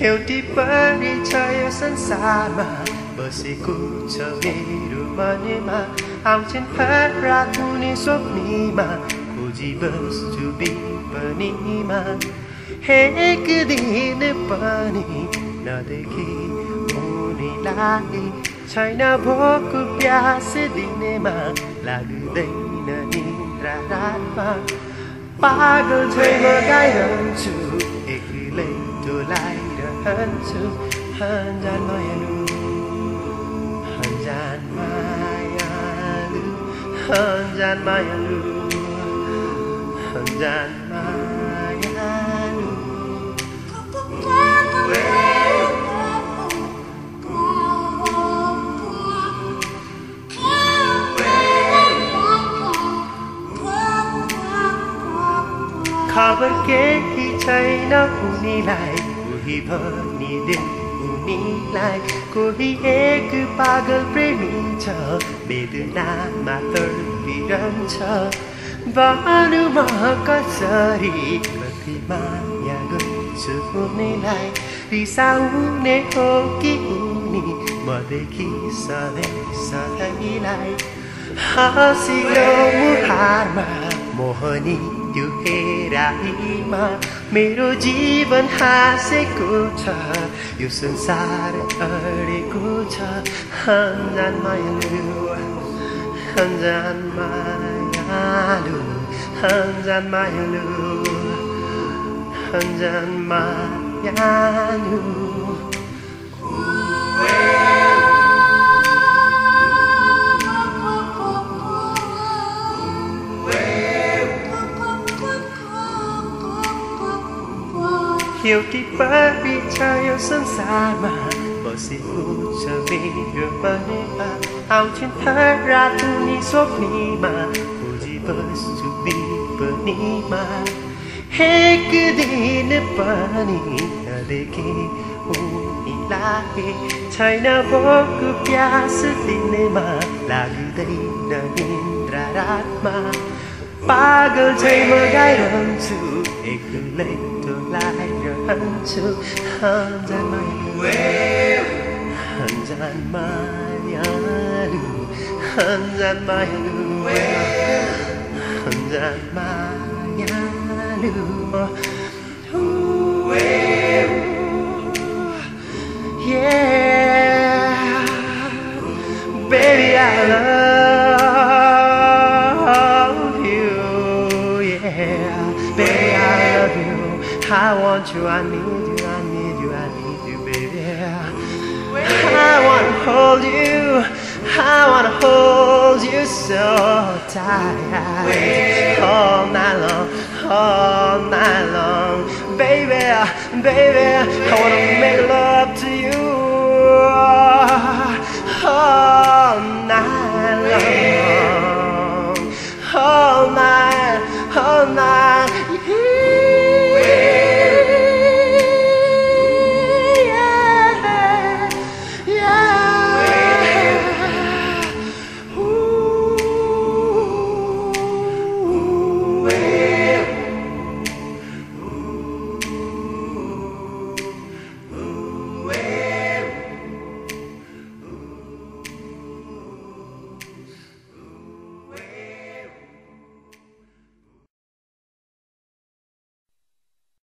एउटी पनि छ यो संसारमा बसेको छ मेरो मनमा आउँछन् रात हुने स्वप्नीमा खोजी बस्छु बिपनीमा एक दिन पनि नदेखि उनीलाई छैन भोक प्यास दिनेमा लाग्दैन निन्द्रा रातमा पागल म गाइरहन्छु 한숨 한잔 너의 눈 한잔 마야 눈 한잔 마야 눈 한잔 마야 눈 খাবার কে কি চাই না কুনি লাই कोही उनीलाई कोही एक पागल प्रेमी छ। वेदनामा तडपिरहन्छ। भानु म कसरी कति माया गर्छु उनीलाई? रिसाउने हो कि उनी? मदेखि सधैँ सधैँलाई। हाँसिलो मुहारमा मोहनी त्यो हेराइमा मेरो जीवन हाँसेको छ यो संसार अडेको छ। हन्जान मायालु हन्जान मायालु हन्जान मायालु हन्जान मायालु एउटी परी छ यो संसारमा बसेको छ मेरो मनमा आउँछन् रात उनी स्वप्नीमा खोजी बस्छु बिपनीमा एक दिन पनि नदेखे उनीलाई छैन भोक प्यास दिनेमा लाग्दैन निन्द्रा रातमा पागल चाहिँ म गाइरहन्छु एक्लै 한쪽 한잔만 왜 한잔만 야루 한잔만 야루 왜 한잔만 야루 Yeah, baby, I love you. Yeah, baby, I love you. I want you, I need you, I need you, I need you, baby. I wanna hold you, I wanna hold you so tight all night long, all night long, baby, baby. I wanna make love